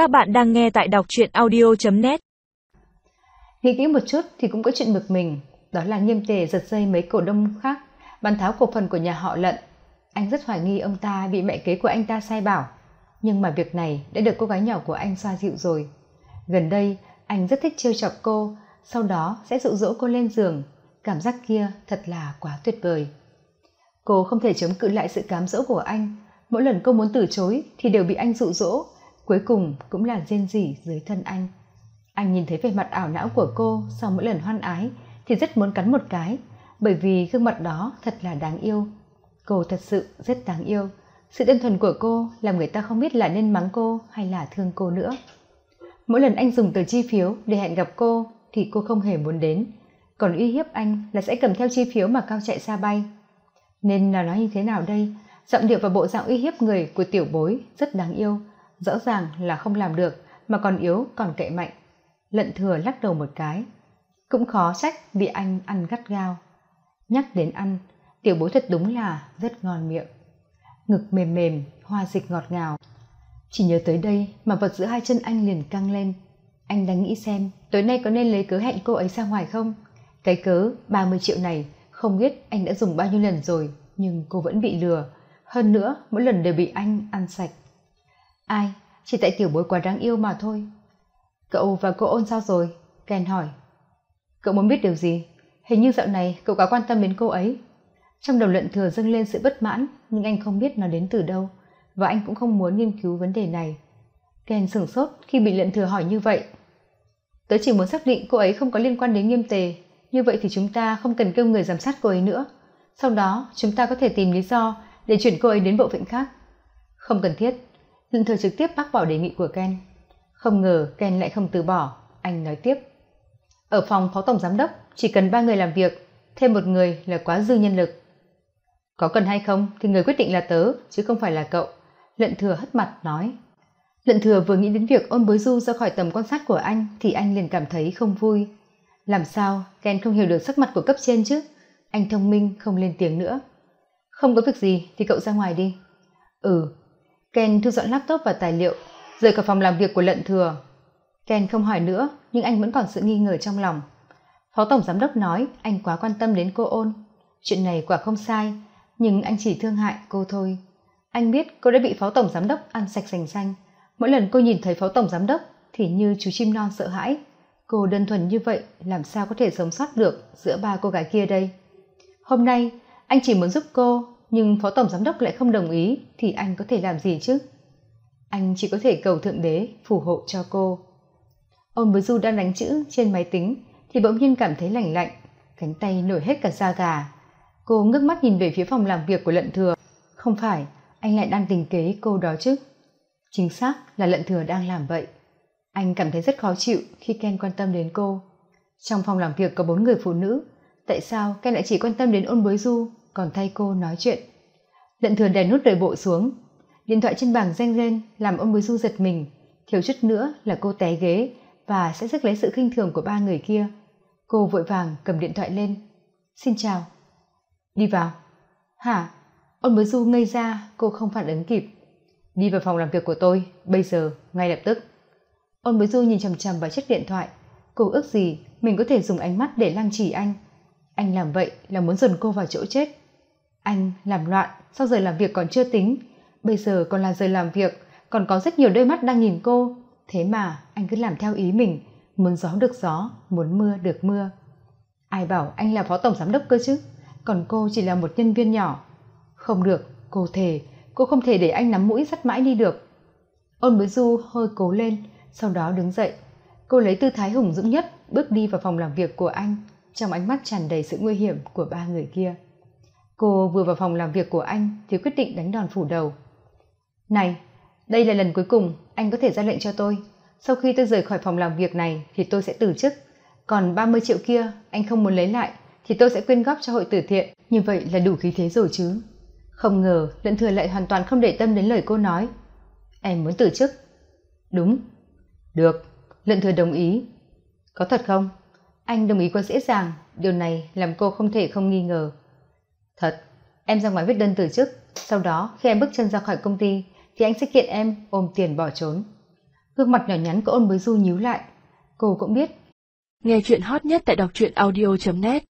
Các bạn đang nghe tại đọc truyện audio.net Nghĩ kỹ một chút thì cũng có chuyện bực mình, đó là nghiêm tề giật dây mấy cổ đông khác, bàn tháo cổ phần của nhà họ lận. Anh rất hoài nghi ông ta bị mẹ kế của anh ta sai bảo, nhưng mà việc này đã được cô gái nhỏ của anh xoa dịu rồi. Gần đây, anh rất thích trêu chọc cô, sau đó sẽ dụ dỗ cô lên giường. Cảm giác kia thật là quá tuyệt vời. Cô không thể chống cự lại sự cám dỗ của anh. Mỗi lần cô muốn từ chối thì đều bị anh dụ dỗ, cuối cùng cũng là rên rỉ dưới thân anh. Anh nhìn thấy vẻ mặt ảo não của cô sau mỗi lần hoan ái thì rất muốn cắn một cái, bởi vì gương mặt đó thật là đáng yêu. Cô thật sự rất đáng yêu. Sự đơn thuần của cô làm người ta không biết là nên mắng cô hay là thương cô nữa. Mỗi lần anh dùng tờ chi phiếu để hẹn gặp cô thì cô không hề muốn đến, còn uy hiếp anh là sẽ cầm theo chi phiếu mà cao chạy xa bay. Nên là nói như thế nào đây? Giọng điệu và bộ dạng uy hiếp người của tiểu bối rất đáng yêu, rõ ràng là không làm được mà còn yếu còn kệ mạnh. Lận thừa lắc đầu một cái. Cũng khó trách bị anh ăn gắt gao. Nhắc đến ăn, tiểu bối thật đúng là rất ngon miệng. Ngực mềm mềm, hoa dịch ngọt ngào. Chỉ nhớ tới đây mà vật giữa hai chân anh liền căng lên. Anh đang nghĩ xem tối nay có nên lấy cớ hẹn cô ấy ra ngoài không? Cái cớ 30 triệu này không biết anh đã dùng bao nhiêu lần rồi nhưng cô vẫn bị lừa. Hơn nữa mỗi lần đều bị anh ăn sạch. Ai? Chỉ tại tiểu bối quá đáng yêu mà thôi. Cậu và cô ôn sao rồi? Ken hỏi. Cậu muốn biết điều gì? Hình như dạo này cậu quá quan tâm đến cô ấy. Trong đầu lận thừa dâng lên sự bất mãn nhưng anh không biết nó đến từ đâu và anh cũng không muốn nghiên cứu vấn đề này. Ken sửng sốt khi bị lận thừa hỏi như vậy. Tớ chỉ muốn xác định cô ấy không có liên quan đến nghiêm tề, như vậy thì chúng ta không cần kêu người giám sát cô ấy nữa. Sau đó chúng ta có thể tìm lý do để chuyển cô ấy đến bộ phận khác. Không cần thiết, lận thừa trực tiếp bác bỏ đề nghị của Ken. Không ngờ Ken lại không từ bỏ, anh nói tiếp. Ở phòng phó tổng giám đốc chỉ cần ba người làm việc, thêm một người là quá dư nhân lực. Có cần hay không thì người quyết định là tớ, chứ không phải là cậu. Lận thừa hất mặt nói. Lận thừa vừa nghĩ đến việc ôn bối du ra khỏi tầm quan sát của anh thì anh liền cảm thấy không vui. Làm sao Ken không hiểu được sắc mặt của cấp trên chứ? Anh thông minh không lên tiếng nữa. Không có việc gì thì cậu ra ngoài đi. Ừ. Ken thu dọn laptop và tài liệu, rời khỏi phòng làm việc của lận thừa. Ken không hỏi nữa nhưng anh vẫn còn sự nghi ngờ trong lòng. Phó Tổng Giám đốc nói anh quá quan tâm đến cô ôn. Chuyện này quả không sai, nhưng anh chỉ thương hại cô thôi. Anh biết cô đã bị Phó Tổng Giám đốc ăn sạch sành xanh. Mỗi lần cô nhìn thấy Phó Tổng Giám đốc thì như chú chim non sợ hãi. Cô đơn thuần như vậy làm sao có thể sống sót được giữa ba cô gái kia đây? Hôm nay anh chỉ muốn giúp cô nhưng Phó Tổng Giám đốc lại không đồng ý thì anh có thể làm gì chứ? Anh chỉ có thể cầu Thượng Đế phù hộ cho cô. Ôn với Du đang đánh chữ trên máy tính thì bỗng nhiên cảm thấy lạnh lạnh, cánh tay nổi hết cả da gà. Cô ngước mắt nhìn về phía phòng làm việc của lận thừa. Không phải, anh lại đang tình kế cô đó chứ. Chính xác là lận thừa đang làm vậy. Anh cảm thấy rất khó chịu khi Ken quan tâm đến cô. Trong phòng làm việc có bốn người phụ nữ, tại sao Ken lại chỉ quan tâm đến ôn bối du, còn thay cô nói chuyện? Lận thừa đè nút đời bộ xuống. Điện thoại trên bàn reng lên làm ôn bối du giật mình, thiếu chút nữa là cô té ghế và sẽ rước lấy sự khinh thường của ba người kia. Cô vội vàng cầm điện thoại lên. Xin chào. Đi vào. Hả? Ôn bối du ngây ra, cô không phản ứng kịp. Đi vào phòng làm việc của tôi, bây giờ, ngay lập tức. Ôn bối du nhìn chằm chằm vào chiếc điện thoại. Cô ước gì mình có thể dùng ánh mắt để lăng trì anh. Anh làm vậy là muốn dồn cô vào chỗ chết. Anh làm loạn, sau giờ làm việc còn chưa tính. Bây giờ còn là giờ làm việc, còn có rất nhiều đôi mắt đang nhìn cô. Thế mà anh cứ làm theo ý mình, muốn gió được gió, muốn mưa được mưa. Ai bảo anh là phó tổng giám đốc cơ chứ, còn cô chỉ là một nhân viên nhỏ. Không được, cô thề, cô không thể để anh nắm mũi sắt mãi đi được. Ôn bối du hơi cố lên, sau đó đứng dậy. Cô lấy tư thái hùng dũng nhất bước đi vào phòng làm việc của anh, trong ánh mắt tràn đầy sự nguy hiểm của ba người kia. Cô vừa vào phòng làm việc của anh thì quyết định đánh đòn phủ đầu. Này, đây là lần cuối cùng anh có thể ra lệnh cho tôi. Sau khi tôi rời khỏi phòng làm việc này thì tôi sẽ từ chức. Còn 30 triệu kia anh không muốn lấy lại thì tôi sẽ quyên góp cho hội từ thiện. Như vậy là đủ khí thế rồi chứ. Không ngờ lận thừa lại hoàn toàn không để tâm đến lời cô nói. Em muốn từ chức. Đúng. Được. Lận thừa đồng ý. Có thật không? Anh đồng ý quá dễ dàng. Điều này làm cô không thể không nghi ngờ. Thật. Em ra ngoài viết đơn từ chức. Sau đó, khi em bước chân ra khỏi công ty, thì anh sẽ kiện em ôm tiền bỏ trốn. gương mặt nhỏ nhắn của ôn bối du nhíu lại cô cũng biết nghe chuyện hot nhất tại đọc truyện audio net